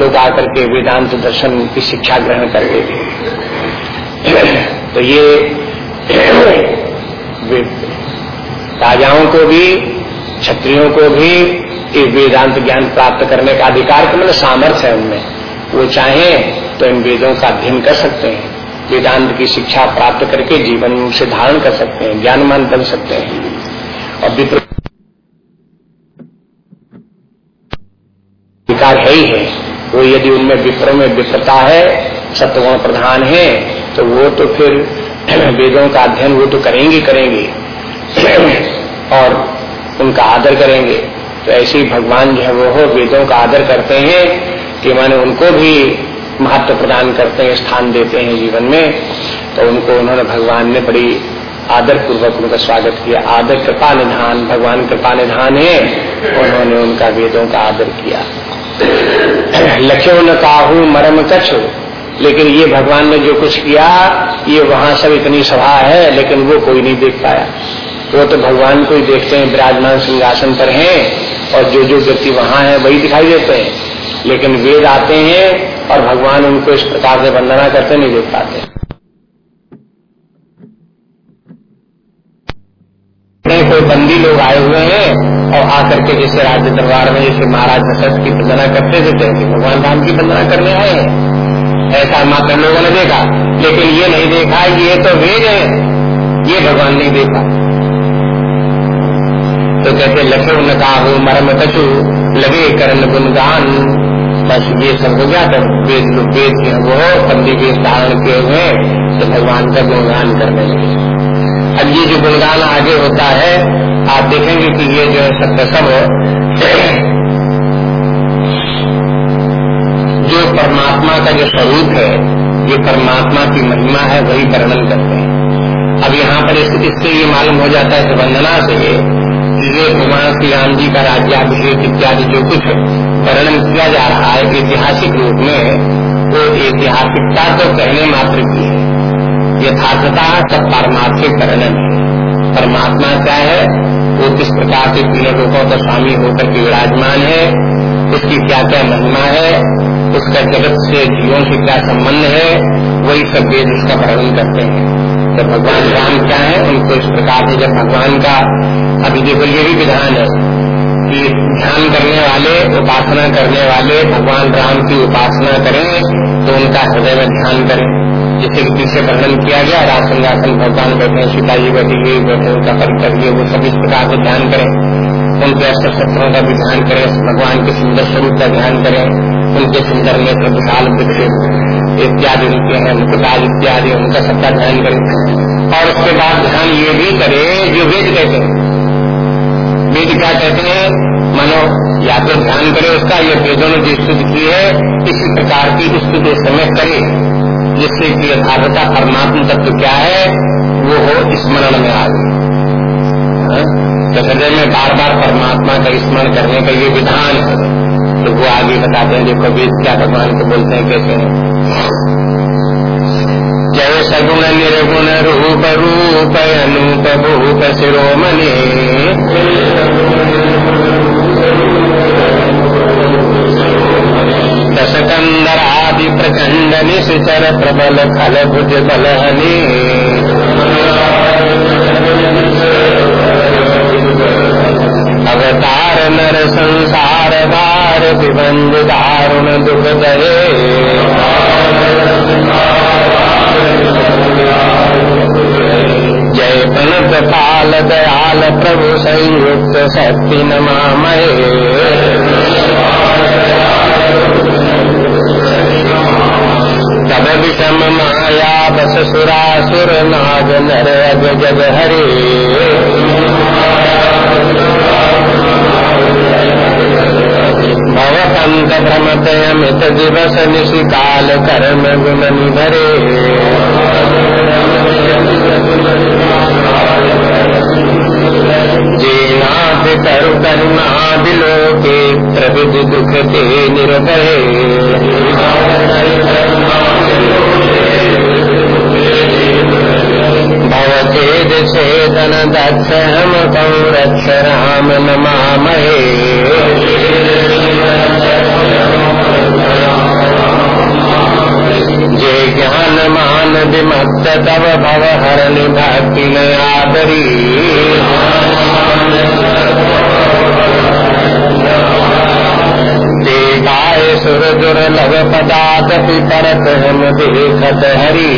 लोग आकर के वेदांत दर्शन की शिक्षा ग्रहण कर गए तो ये राजाओं को भी, क्षत्रियों को भी ये वेदांत ज्ञान प्राप्त करने का अधिकार का मतलब सामर्थ्य है उनमें। वो चाहें तो इन वेदों का अध्ययन कर सकते हैं, वेदांत की शिक्षा प्राप्त करके जीवन से धारण कर सकते हैं ज्ञानमान बन सकते हैं। और विप्र अधिकार है ही है। वो यदि उनमें विप्र में विप्रता है, सत्वगुण प्रधान है तो वो तो फिर वेदों का अध्ययन वो तो करेंगे करेंगे। और उनका आदर करेंगे। तो ऐसे ही भगवान जो है वो हो, वेदों का आदर करते हैं, कि माने उनको भी महत्व प्रदान करते हैं, स्थान देते हैं जीवन में। तो उनको उन्होंने भगवान ने बड़ी आदर पूर्वक उनका स्वागत किया। आदर कृपा निधान, भगवान कृपा निधान है, उन्होंने उनका वेदों का आदर किया। लक्ष्यों न काहू मरम कछ। लेकिन ये भगवान ने जो कुछ किया, ये वहाँ सब इतनी सभा है, लेकिन वो कोई नहीं देख पाया। वो तो भगवान को ही देखते हैं, विराजमान सिंहासन पर हैं, और जो जो व्यक्ति वहाँ है, वही दिखाई देते हैं। लेकिन वेद आते हैं, और भगवान उनको इस प्रकार से वंदना करते नहीं देख पाते। कोई बंदी लोग आए हुए हैं और आकर के जैसे राज्य दरबार में जैसे महाराज दशरथ की वंदना करते थे कि भगवान राम की वंदना करने आए। हैं ऐसा मात्र लोगों ने देखा, लेकिन ये नहीं देखा ये तो वेद है, ये भगवान नहीं देखा। तो कहते लक्ष्मण न काहू मरम कछु लगे करण गुणगान बस ये सब हो गया, तब वेद वेद वो पंडित वेद धारण किए हुए तो भगवान का गुणगान करने लगे अब ये जो गुणगान आगे होता है आप देखेंगे कि ये जो सब सब जो परमात्मा का जो स्वरूप है ये परमात्मा की महिमा है वही वर्णन करते हैं। अब यहाँ पर इस, इससे ये मालूम हो जाता है वंदना से ये भगवान श्री राम जी का राज्याभिषेक इत्यादि जो कुछ वर्णन किया जा रहा है ऐतिहासिक रूप में वो ऐतिहासिकता तो कहने मात्र की है। यथार्थता सब पारमार्थिक वर्णन है। परमात्मा क्या है? वो किस प्रकार के तीनों लोगों का स्वामी होकर के विराजमान है? उसकी क्या क्या महिमा है? उसका जगत से जीवों से क्या संबंध है? वही सब वेद उसका वर्णन करते हैं। तो भगवान राम क्या है, उनको इस प्रकार से जब भगवान का, अभी देखो ये भी विधान है कि ध्यान करने वाले, उपासना करने वाले भगवान राम की उपासना करें तो उनका हृदय में ध्यान करें। जिससे कि पीछे वर्णन किया गया, राज सिंहासन, भगवान बैठे सीता जी बैठी हुई, बैठे उनका परिकर लिए वो इस प्रकार से ध्यान करें। उनके अस्त्र शस्त्रों का भी ध्यान करें, भगवान के सुंदर स्वरूप का ध्यान करें, उनके सुंदर में विशाल वृक्ष इत्यादि उनके हैं मुकुटाल इत्यादि, उनका सबका ध्यान करें। और उसके बाद ध्यान ये भी करे, जो वेद कहते हैं। वेद क्या कहते हैं? मानो, या तो ध्यान करे उसका, या वेदों ने जो स्तुति की है, इसी प्रकार की स्तुति समय करे। जिससे कि यथार्थता परमात्मा तत्व क्या है, वो हो स्मरण में आ गई। हाँ? तो हृदय में बार बार परमात्मा का स्मरण करने का ये विधान है। तो वो आगे बताते हैं, देखो वेद क्या भगवान को बोलते हैं कैसे जय सगुण निर्गुण रूप रूप अनूप भूप शिरोमणि। प्रचंड निश्चर प्रबल खल भुज बलहनी अवतार नर संसार भार विबंध दारुण दुख दहे। जय पनत पाल दयाल प्रभु संयुक्त शक्ति नमामय सुरासुर नाग नर अग जग हरे भवपंत भ्रमत अमित दिवस निशिकाल कर्म गुण निधरे जीनाथ करु करुणा दिलोके दुख ते निर्भय अवधेद छेदन दक्ष हम कौरक्ष राम नमामहे। जे ज्ञान मान विमत्त तब भव हर भक्ति आदरी। देखाय सुर दुर्लभ पदार्थ परत हम देखत हरी।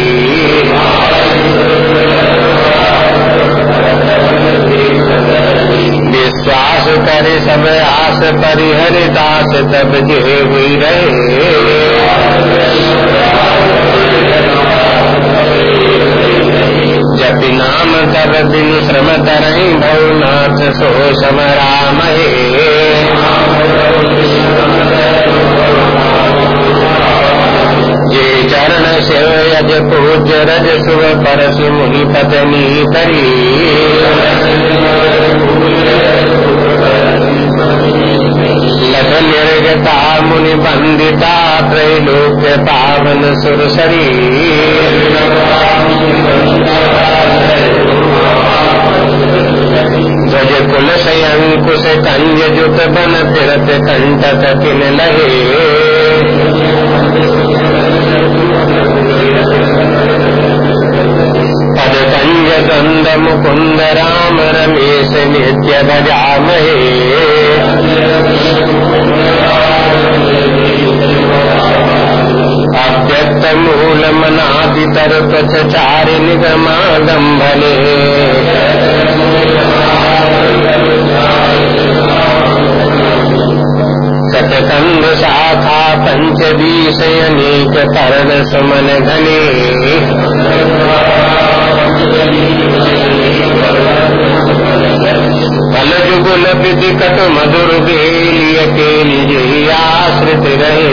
विश्वास करे सब आस परिहरिदास तब जे हुई रहे। जपि नाम तब दिन श्रम तरई भवनाथ सो समराम जे चरण शिव यज पूज्य रज सुव परसु मुनि पत्नी लख निर्गता मुनि बंदिता त्रैलोक्य पावन सुरसरी। ध्वज कुल संकुश कंज जुत बन फिरत कंटक किन लहे। पद कंज कंद मुकुंद राम रमेश नित्य भजामहे अव्यक्त मूल मनादि तर चारि निगमागम भले सतकंद शाखा पंच बीस अनेक कर्ण सुमन घने फल जुगुल विदिकट मधुर बेलिय के निज आश्रित रहे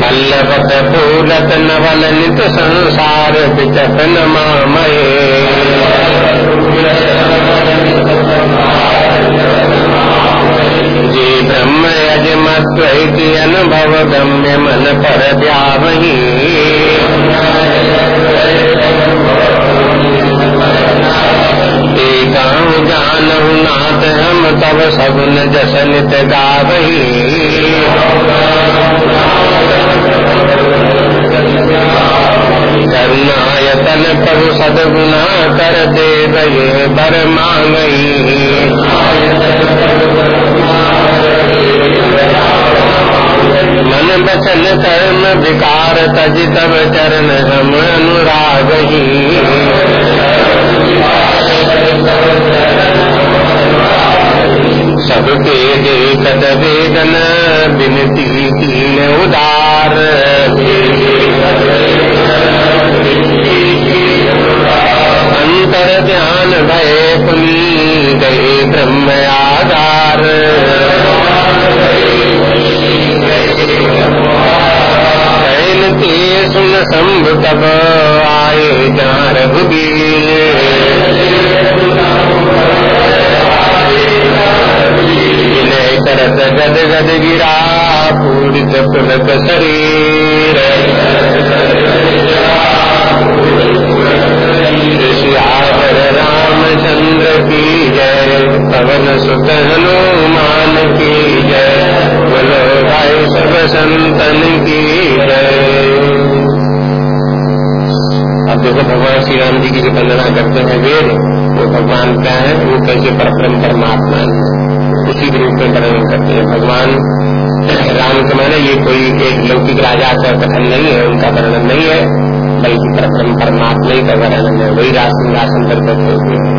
पल्लवत फूलत नवल नित संसार विचतन मामये जी ब्रह्म यजमत्व अनुभव गम्य मन पर द्यावही गाँव जानहु नाथ हम तब सगुन जसनित गावही करुणायतन प्रभु सदगुना कर दे गए बर मांगई मन बचन कर्म विकार तज तब चरण हम अनुराग ही। सबके देखत वेदन बिनती कीन उदार। अंतर ध्यान भय पुनी गए ब्रह्म के सुन शंभ तब आए जहाँ रघुबीर करत गद गद गिरा, पूरित पुलक शरीर। रामचंद्र की जय, पवन सुत हनुमान की जय, बोलो भाई सब संतन की जय। देखो भगवान श्री राम जी की जो वंदना करते हैं वेद, वो भगवान क्या है, वो कैसे परम परमात्मा है। उसी के रूप में वर्णन करते हैं। भगवान राम के माने ये कोई एक लौकिक राजा का कथन नहीं है, उनका वर्णन नहीं है, बल्कि परम परमात्मा ही का वर्णन है। वही राज सिंहासन पर हुए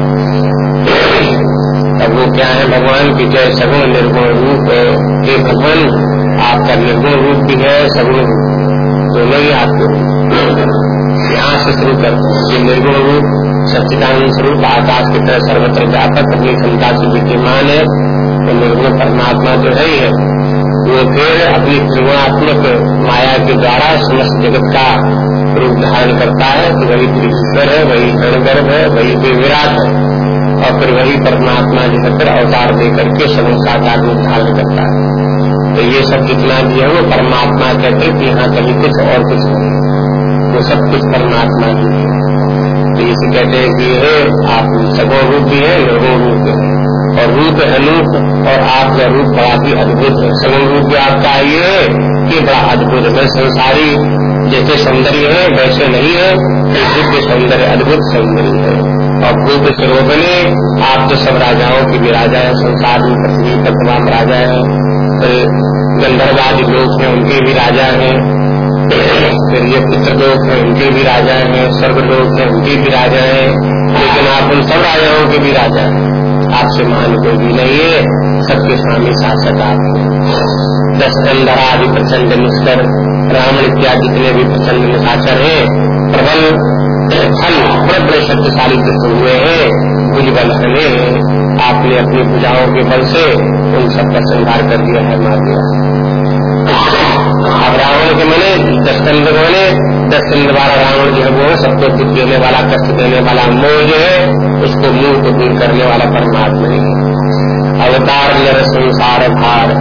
अब वो क्या है? भगवान की जय सगुण निर्गुण रूप हे। भगवान, आपका निर्गुण रूप भी है, सगुण रूप। दोनों ही आपके यहाँ से शुरू करते हैं ये निर्गुण रूप, सच्चिदानंद स्वरूप, आकाश की तरह सर्वत्र व्यापक अपनी क्षमता से विद्यमान है। तो निर्गुण परमात्मा जो है वो फिर अपनी त्रिगुणात्मक माया के द्वारा समस्त जगत का रूप धारण करता है कि वही त्रिश्वर है, वही गणगर्भ है, वही विराट है। और फिर वही परमात्मा जो है, फिर अवतार दे करके समूह साकार रूप धारण करता है। तो ये सब जितना भी है, वो परमात्मा के अतिरिक्त यहाँ कभी कुछ और कुछ नहीं। वो सब कुछ परमात्मा ही। है तो इसे कहते हैं कि ये आप सगो रूप भी है निर्गुण रूप है। और रूप अनूप, और आपका रूप बड़ा ही अद्भुत है। सगुण रूप भी आपका ये करके बड़ा अद्भुत है। संसारी जैसे सौंदर्य है, वैसे नहीं है दिव्य सौंदर्य, अद्भुत सौंदर्य है। और भूप सरोबने आप तो सब राजाओं की भी राजा है, संसार में पृथ्वी पर तमाम राजा है। गंधर्वादी लोग हैं उनके भी राजा हैं। फिर ये पुत्र लोग हैं, उनके भी राजा हैं स्वर्ग लोग हैं, उनके भी राजा हैं। लेकिन आप उन सब राजाओं के भी राजा हैं। आपसे मान कोई भी नहीं है। सबके स्वामी शासक आप दस गंधर आदि प्रचंड निष्कर रावण इत्यादि जितने भी प्रचंड निशाचर है, प्रबल, फल बड़े बड़े शक्तिशाली दुष्ट हुए हैं भुज बल हने आपने अपनी पूजाओं के बल से उन सबका संहार कर दिया है मार दिया रावण के मने दस चंद्र बने दस चंद्र वाला रावण जो है वो सबको दुख देने वाला, कष्ट देने वाला, मोह जो है, उसको मुँह को दूर करने वाला परमात्मा है अवतार नर संसार भार।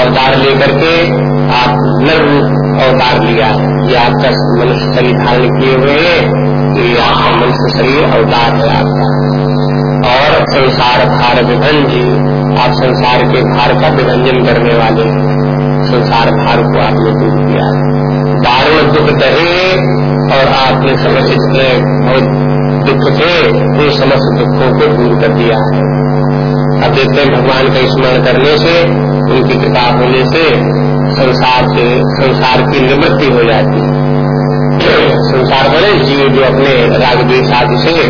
अवतार लेकर के आप नर रूप अवतार लिया। ये आपका मनुष्य शरीर धारण किए हुए हैं, ये आपका मनुष्य शरीर अवतार है आपका। और संसार भार विभंजी, आप संसार के भार का विभंजन करने वाले संसार भार को आपने दूर किया। दारुण दुख दहे और आपने समस्त जितने बहुत दुख थे, वो समस्त दुखों को दूर कर दिया। है अब देखते भगवान का स्मरण करने से, उनकी कृपा होने से संसार से, संसार की निवृत्ति हो जाती। है संसार बने जीव जो अपने राग द्वेष आदि से,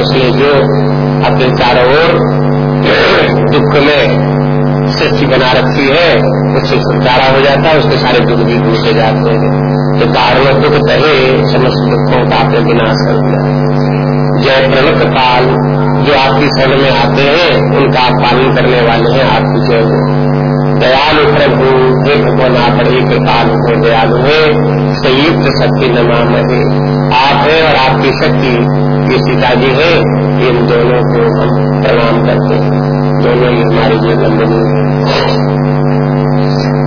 उसने जो अपने चारों ओर दुख में सृष्टि बना रखी है उससे छुटकारा हो जाता है, उसके सारे दुख भी दूर से जाते हैं। तो कारण दुख दहे समस्त दुखों का आपने विनाश कर दिया। जय प्रणत काल जो आपकी शरण में आते हैं, उनका आप पालन करने वाले हैं आपकी जय हो। दयालु प्रभु, हे भगवान, आप बड़े कृपालु हो, दयालु है। संयुक्त शक्ति नमाम है आप है और आपकी शक्ति, ये सीता जी है। इन दोनों को हम प्रणाम करते हैं। दोनों ही हमारे जीवन में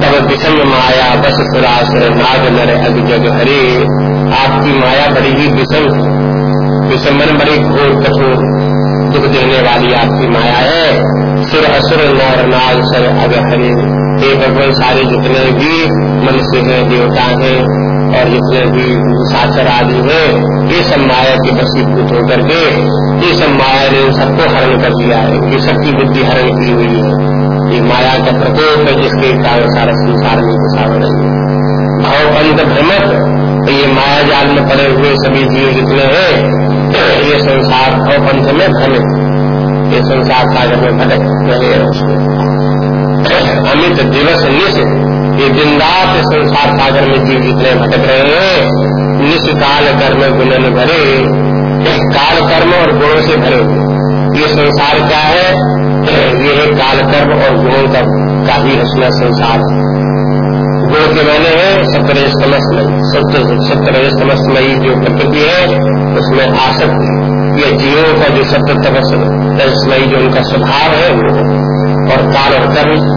तब विषम माया, बस सुरासुर नाग नर अग जग हरे। आपकी माया बड़ी ही विषम विषम मन बड़ी घोर कठोर। दुख देने वाली आपकी माया है। सुर असुर नर नाग सर अग हरे। हे भगवान, सारे जितने भी मनुष्य हैं, देवता हैं, और जितने भी साक्षर आदि है, ये सब माया के बसीभूत होकर के, ये सब माया ने सबको हरण कर दिया है। ये सबकी बुद्धि हरण की हुई है। ये माया का प्रकोप है जिसके कारण सारा संसार में घुसा हो रही है। भावपंत भ्रमत तो ये माया जाल में पड़े हुए सभी जीव जितने हैं, ये संसार भावपंथ में भ्रमित ये संसार सागर में भटक रहे हैं अमित दिवस निश, ये दिन रात संसार सागर में जीव जितने भटक रहे हैं, निश काल कर्म गुणन भरे, काल कर्म और गुणों से भरे ये संसार क्या है? ये है काल कर्म और गुणों का काफ़ी ही रचना संसार। गुण के मैंने है सत्तर समस्त सत्तर समस्तमयी जो प्रकृति है, उसमें आसक्ति। ये जीवों का जो सत्य तपस्वी जो उनका स्वभाव है, वो और काल और कर्म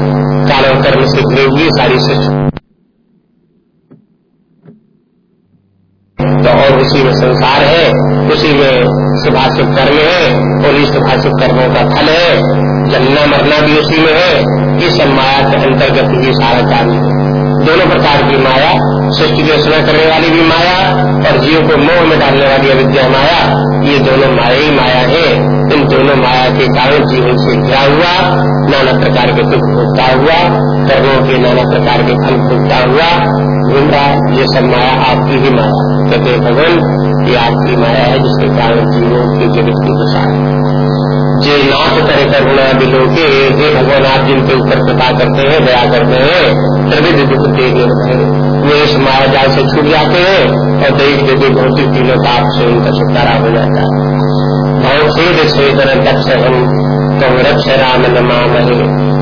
काल और कर्म से घिरे हुई सारी सृष्टि तो और उसी में संसार है, उसी में शुभाशुभ कर्म है, और इस शुभाशुभ कर्मों का फल है। जन्ना मरना भी उसी में है ये सब माया के अंतर्गत ही सारा कार्य है। दोनों प्रकार की माया, सृष्टि की रचना करने वाली भी माया और जीव को मोह में डालने वाली अविद्या माया, ये दोनों माया ही माया है। इन दोनों माया के कारण जीवन से घिरा हुआ, नाना प्रकार के दुख भोगता हुआ, कर्मों के नाना प्रकार के फल भोगता हुआ घूम ये सब माया आपकी ही माया। कहते भगवान, ये आपकी माया है जिसके कारण जीवों की जगत की दशा जे नाथ करे करुणा दिलों के हे भगवान, आप जिनके ऊपर कृपा करते हैं, दया करते हैं त्रिविध दुख तेज वो इस माया जाल से छूट जाते हैं और देख देते भौतिक तीनों पाप से उनका छुटकारा हो जाता है। भवछेद छेदन दक्ष हम तो रक्ष राम नमा महे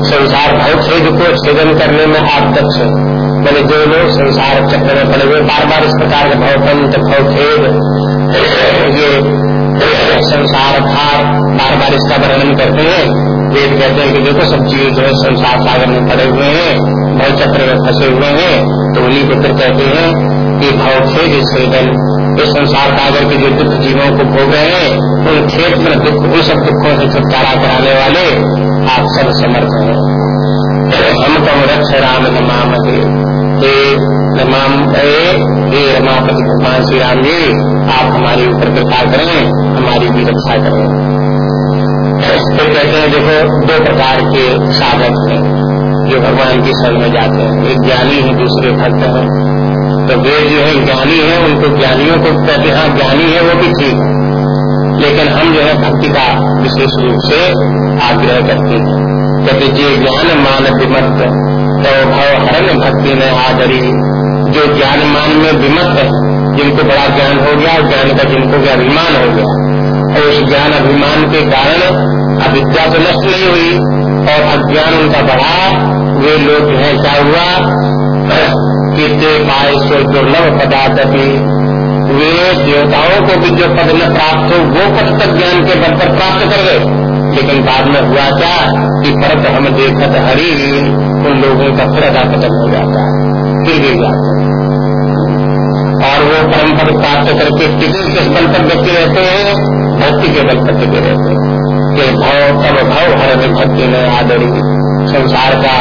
संसार भवछेद को छेदन करने में आप दक्ष मैंने जो लोग संसार चक्र में पड़े हुए बार बार इस प्रकार के भवपंत भवछेद ये संसार भार बार बार इसका वर्णन करते हैं। वेद कहते हैं कि देखो, सब चीज़ जो है संसार सागर में पड़े हुए हैं भव चक्र में फंसे हुए हैं। तो उन्हीं को फिर कहते हैं कि भाव खेद छेदन। इस संसार सागर के जो दुख जीवों को भोग रहे हैं, उन खेत में दुख, उन सब दुखों से छुटकारा कराने वाले आप सब समर्थ हैं। हम कम रक्ष राम नमाम हे रमाम हे रमापति भगवान श्री राम जी आप हमारे ऊपर कृपा करें हमारी भी रक्षा करें। तो कहते हैं देखो दो प्रकार के साधक हैं जो भगवान की शरण में जाते हैं। एक ज्ञानी है दूसरे भक्त है। तो वे जो है ज्ञानी है उनको ज्ञानियों को कहते हैं हाँ, ज्ञानी है वो भी ठीक। है लेकिन हम जो है भक्ति का विशेष रूप से आग्रह करते हैं। कहते जे ज्ञान मान विमत तो भव हरण भक्ति ने आदरी। जो ज्ञान मान में विमत है, जिनको बड़ा ज्ञान हो गया और ज्ञान का जिनको भी अभिमान हो गया। और उस ज्ञान अभिमान के कारण अविद्या तो नष्ट नहीं हुई, और अज्ञान उनका बढ़ा। वे लोग जो है, क्या हुआ? कि पाए सो दुर्लभ पदार्थ वे देवताओं को भी जो पद न प्राप्त हो, वो पद तक ज्ञान के बल पर प्राप्त कर गए। लेकिन बाद में हुआ क्या कि परत हम देखत हरी, उन लोगों का फिर अदा खत्म हो जाता है। फिर गिर जाते और वो परम पद प्राप्त करके टिके किस बल पर व्यक्ति रहते हैं, भक्ति के बल पर टिके रहते हैं। के भाव, तब भाव, हर में भक्ति में आदरी। संसार का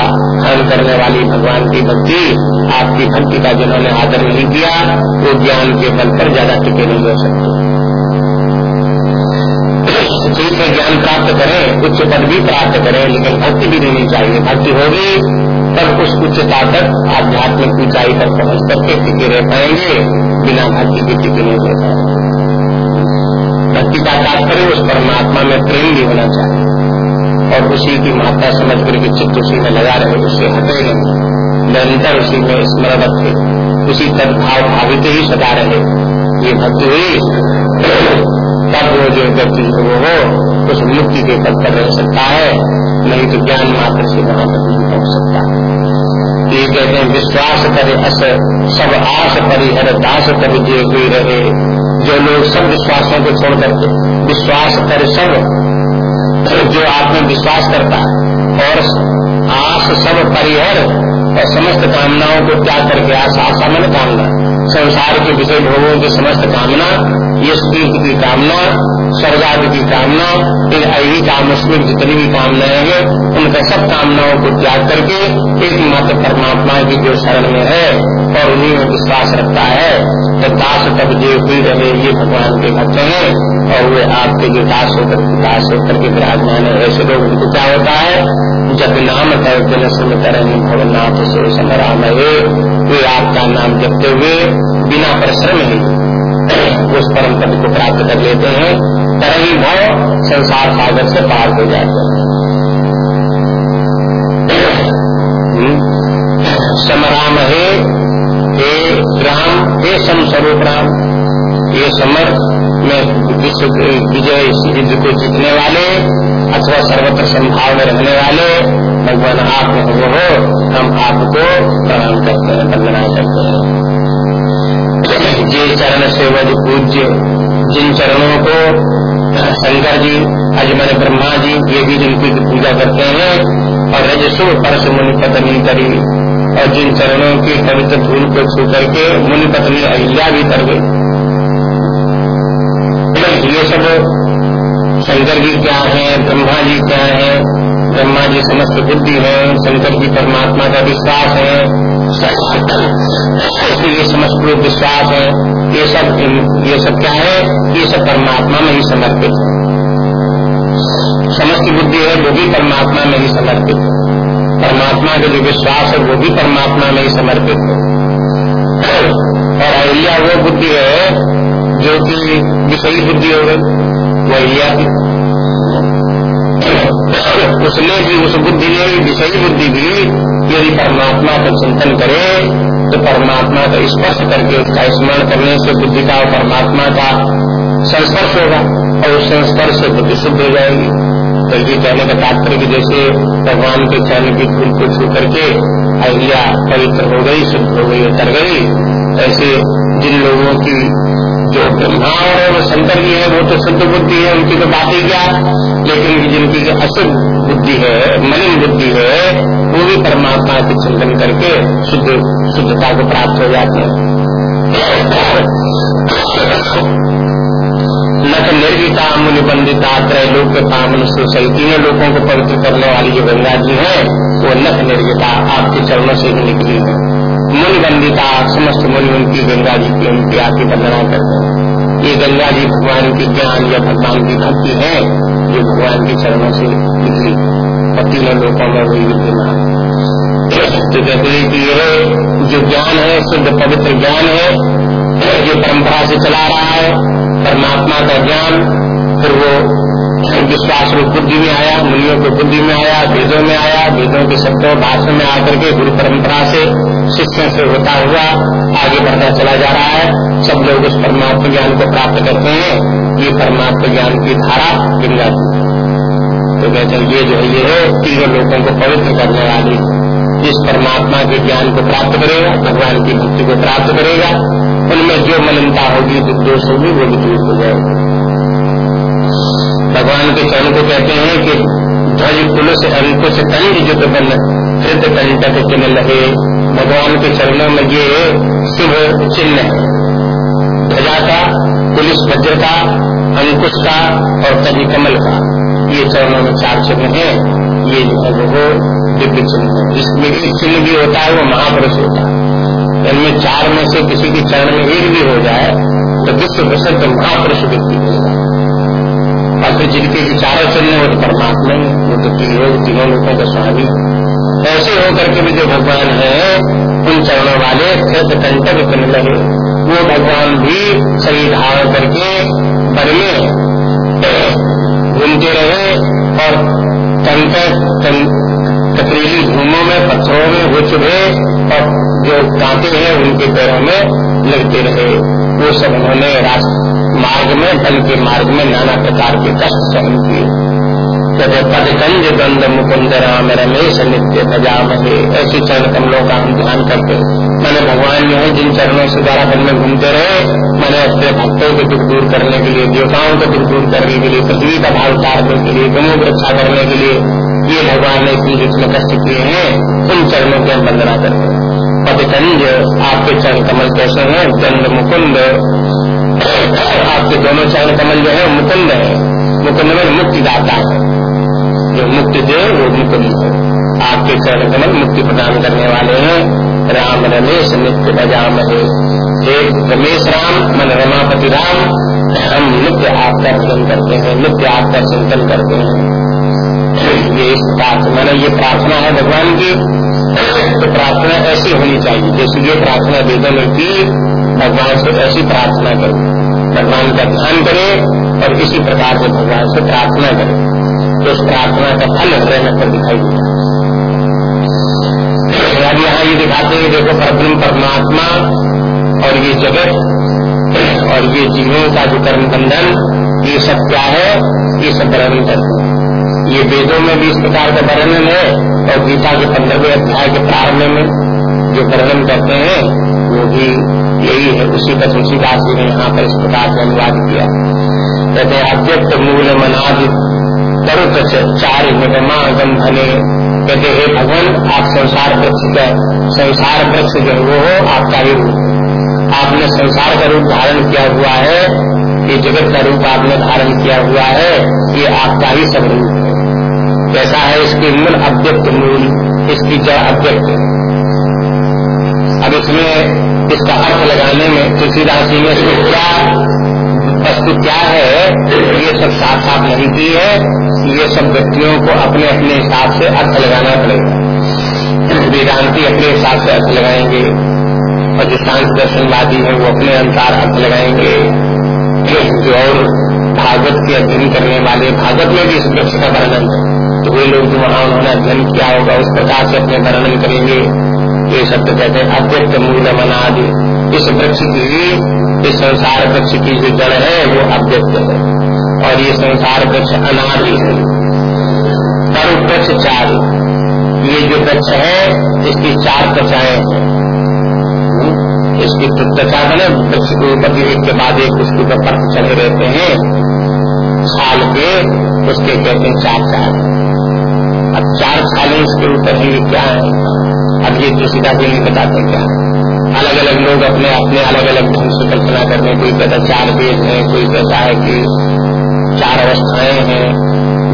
हरण करने वाली भगवान की भक्ति, आपकी भक्ति का जिन्होंने आदर नहीं किया, वो ज्ञान के बल पर ज़्यादा टिके नहीं हो सकते। है ज्ञान प्राप्त करें, उच्च पद भी प्राप्त करें, लेकिन भक्ति भी देनी चाहिए। भक्ति होगी, तब उस उच्चता तक आध्यात्मिक ऊंचाई पर पहुँच करके टिके रह पाएँगे, बिना भक्ति के टिके नहीं रह पाएँगे। भक्ति का तात्पर्य उस परमात्मा में प्रेम भी होना चाहिए। और उसी की मात्रा समझ करके चित्त उसी में लगा रहे, उससे हटे नहीं। निरंतर उसी में स्मरण रखे। उसी तदभाव भावित ही सदा रहे। ये भक्ति हुई। तब वो जो वो हो, उस मुक्ति के पद पर रह सकता है। नहीं तो ज्ञान मात्र से वहाँ तक नहीं पहुँच सकता। ये कहते हैं, विश्वास करे अस, सब आस परिहर दास तब जे हुई रहे। जो लोग सब विश्वासों को छोड़ करके विश्वास करे सब, जो आप में विश्वास करता है और आस सब परिहर और समस्त कामनाओं को त्याग करके आस आशा मन कामना। संसार के विषय भोगों की समस्त कामना ये स्त्री की कामना स्वर्गादि की कामना इन अही काम उसमें जितनी भी कामनाएँ हैं, उनका सब कामनाओं को त्याग करके एकमात्र परमात्मा की जो शरण में है और उन्हीं में विश्वास रखता है। तो दास तब जो हुई रहे, ये भगवान के भक्त हैं और वे आपके जो दास होकर दास होकर के विराजमान है, ऐसे लोग उनको क्या होता है? जब नाम कर दिन सुन भवनाथ से समराम वे आपका नाम जपते हुए बिना परिश्रम ही उस परम पद को प्राप्त कर लेते हैं, तरही भाव संसार सागर से पार हो जाते हैं। समराम हे हे राम, हे सम स्वरूप राम, ये समर में विश्व विजय युद्ध को जीतने वाले अथवा सर्वत्र संभाव में रहने वाले भगवान आप हो, हम आपको प्रणाम करते हैं, वंदना करते हैं। जे चरण से वज पूज्य, जिन चरणों को शंकर जी अजमन ब्रह्मा जी, ये भी जिनकी पूजा करते हैं, और रजसु परस मुनि पत्नी करी, और जिन चरणों की पवित्र धूल को छू करके मुनि पत्नी अहिल्या भी कर गई ये सब शंकर जी क्या है, ब्रह्मा जी क्या है? ब्रह्मा जी समस्त बुद्धि है, शंकर जी परमात्मा का विश्वास है ये लोग विश्वास है। ये सब ये सब क्या है? ये सब परमात्मा में ही समर्पित है। समस्त बुद्धि है, वो भी परमात्मा में ही समर्पित है। परमात्मा का जो विश्वास है, वो भी परमात्मा में ही समर्पित है। और अहिया वो बुद्धि है, जो कि विषयी बुद्धि हो गई। वो अहिया की उसने भी उस बुद्धि ने भी, विषयी बुद्धि भी यदि परमात्मा का चिंतन करे तो परमात्मा का स्पर्श करके उसका स्मरण करने से बुद्धि का परमात्मा का संस्पर्श होगा और उस संस्पर्श से बुद्धि शुद्ध हो जाएगी। तो ये कहने का तात्पर्य कि जैसे भगवान के चरण की फूल को छू करके अहिया पवित्र हो गई, शुद्ध हो गई उतर गई, ऐसे जिन लोगों की जो ब्रह्मा और शंकर जी है, वो तो शुद्ध बुद्धि है, उनकी तो बात ही क्या? लेकिन जिनकी जो अशुद्ध बुद्धि है, मलिन बुद्धि है, वो भी परमात्मा के चिंतन करके शुद्ध, शुद्धता को प्राप्त हो जाते हैं। नट निर्गिता मुनि बंदिता त्रय लोक पावन सुशल तीनों लोगों को पवित्र करने वाली जो गंगा जी है, वो नख निर्गिता आपके चरणों से ही निकली है। मुनि वंदिता समस्त मुनि उनकी गंगा जी की उनकी आके वंदना करते हैं। ये गंगा जी भगवान की ज्ञान या भगवान की भक्ति है, जो भगवान के चरणों से निकली और तीनों लोगों में वही विद्यमान तो कहते हैं कि यह जो ज्ञान है, शुद्ध पवित्र ज्ञान है जो परंपरा से चला रहा है, परमात्मा का ज्ञान, फिर वो विश्वास रूप बुद्धि में आया, मुनियों की बुद्धि में आया, वेदों में आया, वेदों के शब्दों भाषण में आकर के गुरु परंपरा से, शिष्य से होता हुआ आगे बढ़ता चला जा रहा है। सब लोग उस परमात्मा ज्ञान को प्राप्त करते हैं। ये परमात्मा ज्ञान की धारा गंगा जी तो कहते हैं, ये जो है, ये है, तीनों लोगों को पवित्र करने वाली जिस परमात्मा के ज्ञान को प्राप्त करेगा, भगवान की भक्ति को प्राप्त करेगा, उनमें जो मलिनता होगी, जो दोष होगी, वो भी दूर हो जाएगी। भगवान के चरण को कहते हैं कि ध्वज पुलिस अंकुश कंड जो बन हृद कंटक चिन्ह लगे भगवान के चरणों में ये शुभ चिन्ह है। ध्वजा का, पुलिस वज्र का, अंकुश का और कभी कमल का। ये चरणों में चार चिन्ह है। ये जो है वो दिव्य चिन्ह है। जिसमें एक चिन्ह भी होता है, वो महापुरुष होता है। इनमें चार में से किसी के चरण में एक भी हो जाए तो विश्व प्रसिद्ध महापुरुष व्यक्ति होगा और फिर जिनके विचारों चलने वो परमात्मा ही, वो तो त्रियोग तीनों लोगों का स्वामी। ऐसे होकर के भी जो भगवान है, उन चरणों वाले कृत कंटक बन लगे वो भगवान भी सही धारण करके में घूमते रहे और कतरीली धूमों में, पत्थरों में हो चुके और जो कांटे हैं, उनके पैरों में लगते रहे। वो सब उन्होंने मार्ग में धन के मार्ग में नाना प्रकार के कष्ट सहन किए। कहते पदकंज द्वंद मुकुंद राम रमेश नित्य भजा महे ऐसे चरण कमलों का हम ध्यान करते मैंने भगवान जो है, जिन चरणों से द्वारा बल में घूमते रहे, मैंने अपने भक्तों को दुख दूर करने के लिए, देवताओं को दुख दूर करने के लिए, पृथ्वी का भाव उतारने के लिए गमों की रक्षा करने के लिए, ये भगवान ने इतनी जितने कष्ट किए हैं, उन चरणों की हम वंदना करते पदकंज आपके चरण कमल कैसे हैं? दंड मुकुंद आपके दोनों चरण कमल जो है मुकुंद है। मुकुंद में मुक्ति दाता है। जो मुक्ति दे, वो मुकुंद है आपके चरण कमल मुक्ति प्रदान करने वाले हैं। राम रमेश, नित्य बजाम रमेश राम, मन रमापति राम। हम नित्य आपका भजन करते हैं, नित्य आपका चिंतन करते हैं। ये मैंने ये प्रार्थना है भगवान की। तो प्रार्थना ऐसी होनी चाहिए, जैसे जो प्रार्थना वेदों में की भगवान से ऐसी प्रार्थना करें। भगवान का ध्यान करें और इसी प्रकार से भगवान से प्रार्थना करें। तो उस प्रार्थना का फल हृदय में दिखाई देता यहाँ ये दिखाते हैं देखो परब्रह्म परमात्मा और ये जगत और ये जीवों का जो कर्म बंधन ये सब क्या है ये सब वर्णन करते हैं ये वेदों में भी इस प्रकार का वर्णन है और गीता के पंद्रहवें अध्याय के प्रारंभ में जो वर्णन करते हैं वो भी यही है उसी का तुलसीदास जी ने यहाँ पर इस प्रकार से अनुवाद किया कहते हैं अव्यक्त मूल मनाद तरुत चार निगमा गंधने कहते हे भगवान, आप संसार वृक्ष का संसार वृक्ष जो वो हो, आपका ही रूप आपने संसार का रूप धारण किया हुआ है, ये जगत का रूप आपने धारण किया हुआ है, ये आपका ही सब रूप है। कैसा है इसकी मूल अव्यक्त मूल, इसकी जड़ अव्यक्त। अब इसमें इसका अर्थ लगाने में तुलसीदास जी ने क्या वस्तु क्या है? ये सब साफ़ साफ़ नहीं की है। ये सब व्यक्तियों को अपने अपने हिसाब से अर्थ लगाना पड़ेगा। वेदांति अपने हिसाब से अर्थ लगाएँगे। और जो शांत दर्शनवादी है, वो अपने अनुसार अर्थ लगाएँगे। जो और भागवत के अध्ययन करने वाले, भागवत में भी इस वृक्ष का वर्णन है। तो वे लोग जो वहाँ उन्होंने अध्ययन किया होगा, उस प्रकार से अपने वर्णन करेंगे। ये शब्द कहते हैं अव्यक्त मूल मनादि इस वृक्ष की इस संसार वृक्ष की जो जड़ है, वो अव्यक्त है। और ये संसार वृक्ष अनादि है। पर वृक्ष चार। ये जो वृक्ष है, इसकी चार त्वचाएँ हैं। इसकी त्वचा बने, वृक्ष के ऊपर एक के बाद एक उसके ऊपर पर्थ चले रहते हैं। छाल के, उसके कहते हैं चार चार अब चार छाले इसके ऊपर ही क्या है? अब ये तो सीधा भी नहीं बताते क्या अलग अलग लोग अपने अपने अलग अलग ढंग से कल्पना कर करने कोई कहता चार वेद है, कोई कहता है कि चार अवस्थाएँ हैं,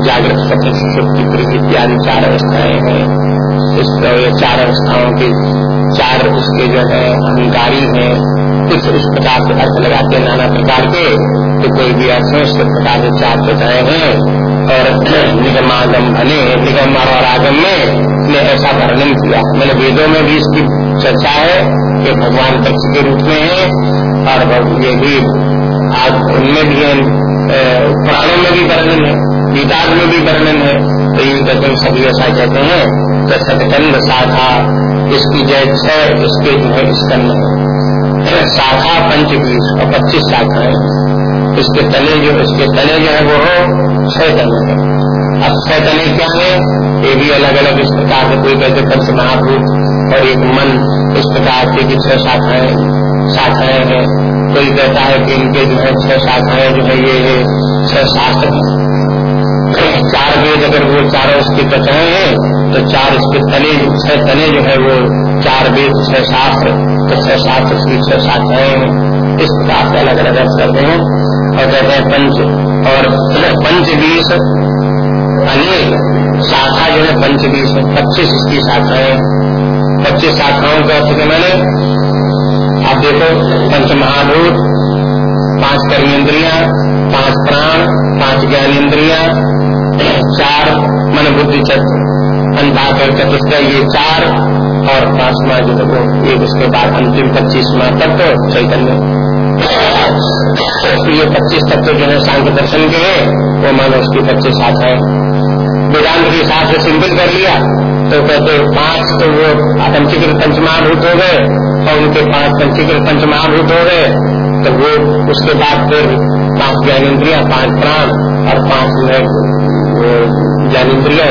जागृत सत्य सुप्ति इत्यादि चार अवस्थाएँ हैं। इस चार अवस्थाओं के चार उसके जो है अहंकारी हैं कुछ इस प्रकार के अर्थ लगाते हैं नाना प्रकार के तो कोई भी अर्थ है, इस प्रकार से चार बताए हैं। और निगमागम भले, निगम और आगम में ऐसा वर्णन किया। मैंने वेदों में भी इसकी चर्चा है कि भगवान दक्ष के रूप में है और ये भी आज उनमें भी पुराणों में भी वर्णन है गीता में भी वर्णन है तो ये कहते हैं सभी ऐसा कहते हैं तो सतकंद शाखा इसकी जय छह, इसके जो है स्कंद। शाखा पंच बीस और पच्चीस शाखा है। इसके तले जो, इसके तले जो है वो छह तले है। अब छह तले क्या है? ये भी अलग अलग इस प्रकार से कोई कहते पंच महाभूत और एक मन इस प्रकार के छह शाखाएँ शाखाएँ हैं कोई कहता है कि इनके जो है, छह शाखाएँ जो है, ये छह शास्त्र चार वेद अगर वो चारों उसके बचाए हैं तो चार इसके तले छह तले जो है, वो चार वेद, छह शास्त्र तो छह शास्त्र उसकी छह शाखाएँ इस प्रकार से अलग अलग अर्थ करते हैं। और कहते हैं पंच। और पंच बीस अनेक शाखा जो है पंच बीस पच्चीस इसकी शाखाएँ पच्चीस शाखाओं का अर्थ मैंने, आप देखो, पंच महाभूत, पाँच कर्मेंद्रिया, पाँच प्राण, पाँच ज्ञानेन्द्रिया चार मन बुद्धि अंताकर चतुष्ट, ये चार, और पांचवा जो वो एक उसके बाद अंतिम पच्चीसवा तत्व चैतन्य। तो ये पच्चीस तत्व जो है सांख्य दर्शन के हैं, वो मानो उसकी पच्चीस है। वेदांत के हिसाब से सिंपल कर लिया। तो कहते पाँच तो वो पंचीकृत पंचमहाभूत हो गए, और उनके पाँच पंचीकृत पंचमहाभूत हो गए। तो वो उसके बाद फिर पाँच ज्ञानेन्द्रिया, पाँच प्राण और पाँच जो है ज्ञानेन्द्रिय,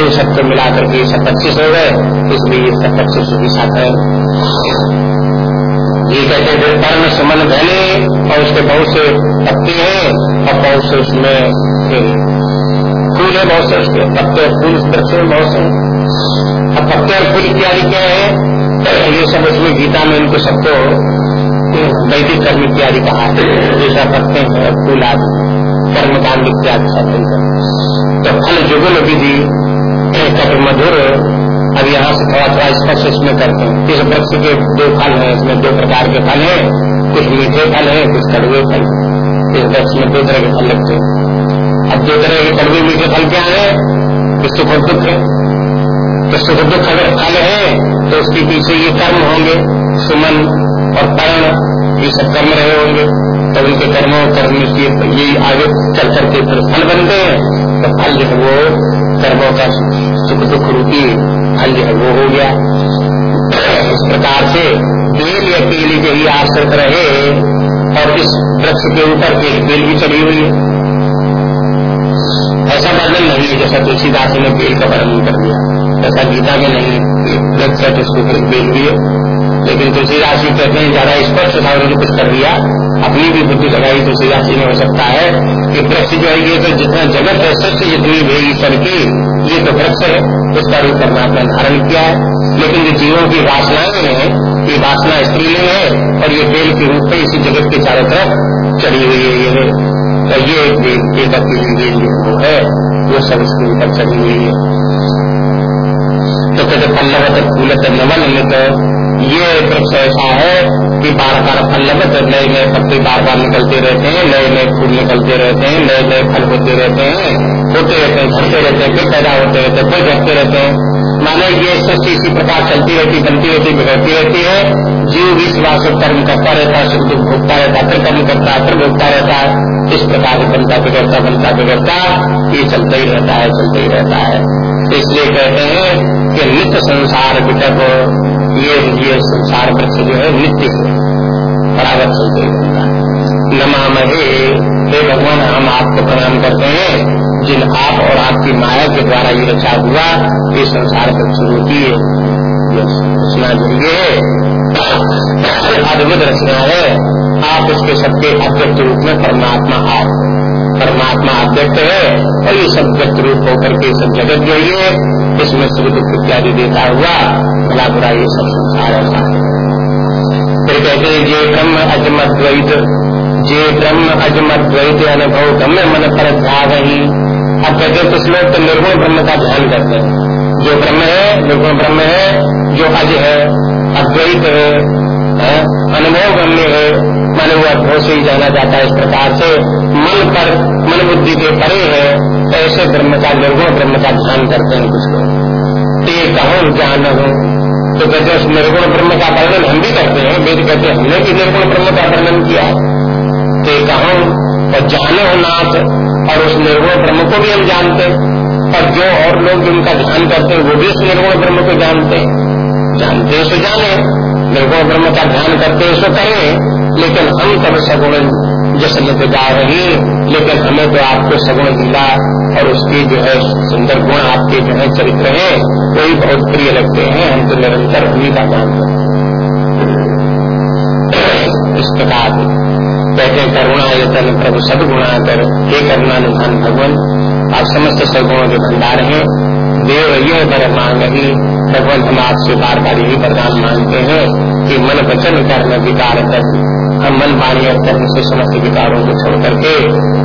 इन सबको मिलाकर के सब पच्चीस हो गए। इसलिए ये सब पच्चीस की शाखा ये कहते हैं कर्ण सुमन बहने और उसके बहुत से पत्ते हैं, और बहुत से उसमें फूल है, बहुत से उसके पत्ते फूल बहुत से अब और फूल इत्यादि क्या है? ये सब उसमें गीता में इनको सबको वैदिक कर्म इत्यादि कहा जैसा पत्ते हैं फूल आदि कर्मकांड इत्यादि सब तो फल जुगल विधि कभी मधुर, अब यहाँ से थोड़ा थोड़ा स्पर्श इसमें करते हैं। इस वृक्ष के दो फल हैं, इसमें दो प्रकार के फल हैं। कुछ मीठे फल हैं, कुछ कड़वे फल इस वृक्ष में दो तरह के फल लगते हैं। अब दो तरह के कड़वे मीठे फल क्या है? कुछ सुख और दुख है। तो सुख दुख अगर फल है तो उसके पीछे ये कर्म होंगे, सुमन और कर्ण, ये सब कर्म रहे होंगे। तो उनके कर्मों कर्म के ये आगे चल करके फिर फल बनते हैं। तो फल जो है वो कर्मों का सुख दुख रूपी फल जो है वो हो गया। इस प्रकार से बेल या केली के ही आश्रित रहे और इस वृक्ष के ऊपर एक बेल भी चढ़ी हुई है। ऐसा वर्णन नहीं है, जैसा तुलसीदास ने बेल का वर्णन कर दिया ऐसा गीता में नहीं उसके ऊपर बेल है। लेकिन तुलसीदास जी कहते हैं, ज़्यादा स्पष्ट था, उन्होंने कुछ कर दिया, अपनी भी बुद्धि लगाई तुलसीदास जी में हो सकता है कि वृक्ष जो है, ये तो जितना जगत है सच जितनी भी ईश्वर की ये तो वृक्ष है, उसका रूप परमात्मा धारण किया है। लेकिन जो जीवों की वासनाएँ हैं, ये वासना स्त्रीलिंग है, और ये बेल के रूप में इसी जगत के चारों तरफ़ चढ़ी हुई है, ये तो ये एक बेल जो वो है वो सब इसके ऊपर चढ़ी हुई है तो कहते पल्लव फूलत नवन तो ये वृक्ष ऐसा है कि बार बार फल लगत नए नए पत्ते बार बार निकलते रहते हैं नए नए फूल निकलते रहते हैं नए नए फल होते रहते हैं होते रहते हैं झड़ते रहते हैं फिर पैदा होते रहते हैं फिर झड़ते रहते हैं माने ये सृष्टि इसी प्रकार चलती रहती, बनती रहती, बिगड़ती रहती है। जीव भी विश्वास कर्म करता रहता है सुख दुख भोगता रहता फिर कर्म करता फिर भोगता रहता है इस प्रकार से बनता, बिगड़ता बनता, बिगड़ता, ये चलता ही रहता है, चलता ही रहता है। इसलिए कहते हैं कि नित्य संसार विटक ये ये संसार वृक्ष जो है नित्य बराबर चलते ही रहता है। नमा महे हे भगवान, हम आपको प्रणाम करते हैं। जिन आप और आपकी माया के द्वारा ये रचा हुआ, ये संसार वृक्ष रूपी रचना जो अद्भुत रचना है। आप उसके सबके अव्यक्त रूप में परमात्मा आप, परमात्मा अव्यक्त है और ये सब व्यक्त रूप होकर के सब जगत जो है इसमें सुख दुख इत्यादि देता हुआ, भला बुरा ये सब संसार ऐसा है। फिर कहते हैं जे ब्रह्म अजमत द्वैत जे ब्रह्म अजमत द्वैत अनुभव गम्य मन पर ध्या रही अब कहते कुछ लोग तो निर्गुण ब्रह्म का ध्यान करते हैं। जो ब्रह्म है, निर्गुण ब्रह्म है, जो अज है, अद्वैत है अनुभव ब्रह्म है, मन वो अद्भुत से ही जाना जाता है इस प्रकार से। मन पर, मन बुद्धि के परे है ऐसे ब्रह्म का, निर्गुण ब्रह्म का ध्यान करते हैं कुछ लोग। ते कहो ज्ञान हो? तो कहते उस निर्गुण ब्रह्म का वर्णन हम भी करते हैं। वेद कहते हैं, हमने भी निर्गुण ब्रह्म का वर्णन किया। ते कहो और जाने हो नाथ और उस निर्गुण ब्रह्म को भी हम जानते हैं। और जो और लोग जिनका ध्यान करते हैं, वो भी उस निर्गुण ब्रह्म को जानते हैं। जानते सो जाने। निर्गुण ब्रह्म का ध्यान करते सो करें। लेकिन हम तब सगुण जश्न पे गा रही लेकिन हमें तो आपको सगुण लीला और उसकी जो है सुंदर गुण आपके जो है चरित्र है, वही बहुत प्रिय लगते हैं। हम तो निरंतर उन्हीं का काम करते हैं। इस प्रकार कहते हैं, करुणा यतन प्रभु सदगुणा कर हे करुणा निधान भगवान। आप समस्त सदगुणों के भंडार हैं। देव यो कर मांग ही, भगवान, हम आपसे बार बार यही वरदान मांगते हैं कि मन वचन कर्म विकार कर, हम मन वाणी और कर्म से समस्त विकारों को छोड़ करके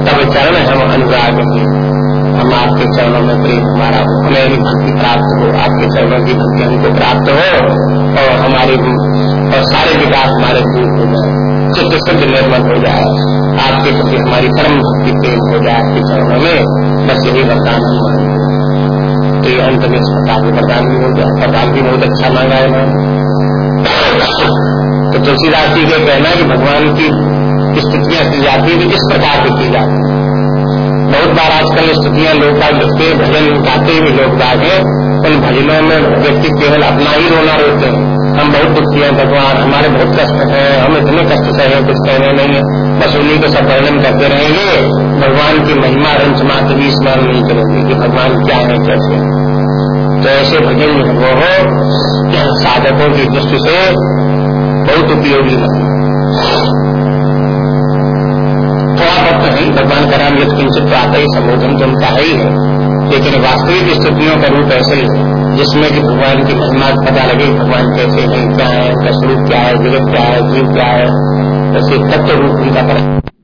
तब चरण हम अनुराग हम आपके चरणों में प्रेम हमारा हमें भक्ति प्राप्त हो, आपके चरणों की भक्ति हमको प्राप्त हो और हमारे और सारे विकास हमारे दूर हो जाए। चित्त शुद्ध निर्मल हो जाए। आपके प्रति हमारी परम भक्ति प्रेम हो जाए आपके चरणों में। बस यही वरदान हम तो ये अंत में इस प्रकार के वरदान भी हो गया वरदान भी बहुत अच्छा मांगा है तो तुलसीदास जी का कहना है कि भगवान की स्तुतियाँ की जाती है, इस प्रकार की जाती बहुत बार आजकल स्तुतियाँ लोग लिखते भजन गाते हुए लोग है। उन भजनों में व्यक्ति केवल अपना ही रोना रोते हैं। हम बहुत दुखी हैं, भगवान, हमारे बहुत कष्ट हैं, हम इतने कष्ट सहे कुछ कहने नहीं है। बस उन्हीं को सब वर्णन करते रहेंगे। भगवान की महिमा रंच मात्र भी स्मरण नहीं करेंगे कि भगवान क्या है, कैसे तो ऐसे भजन वो हो साधकों की दृष्टि से बहुत उपयोगी है। नहीं, भगवान का नाम यद किंचित तो आता ही संबोधन तो उनका है ही है। लेकिन वास्तविक स्थितियों का रूप ऐसे ही है, जिसमें कि भगवान की महिमा पता लगे, भगवान कैसे हैं, क्या है, उनका स्वरूप क्या है जगत क्या है, जीव क्या है, ऐसे तत्व रूप उनका पता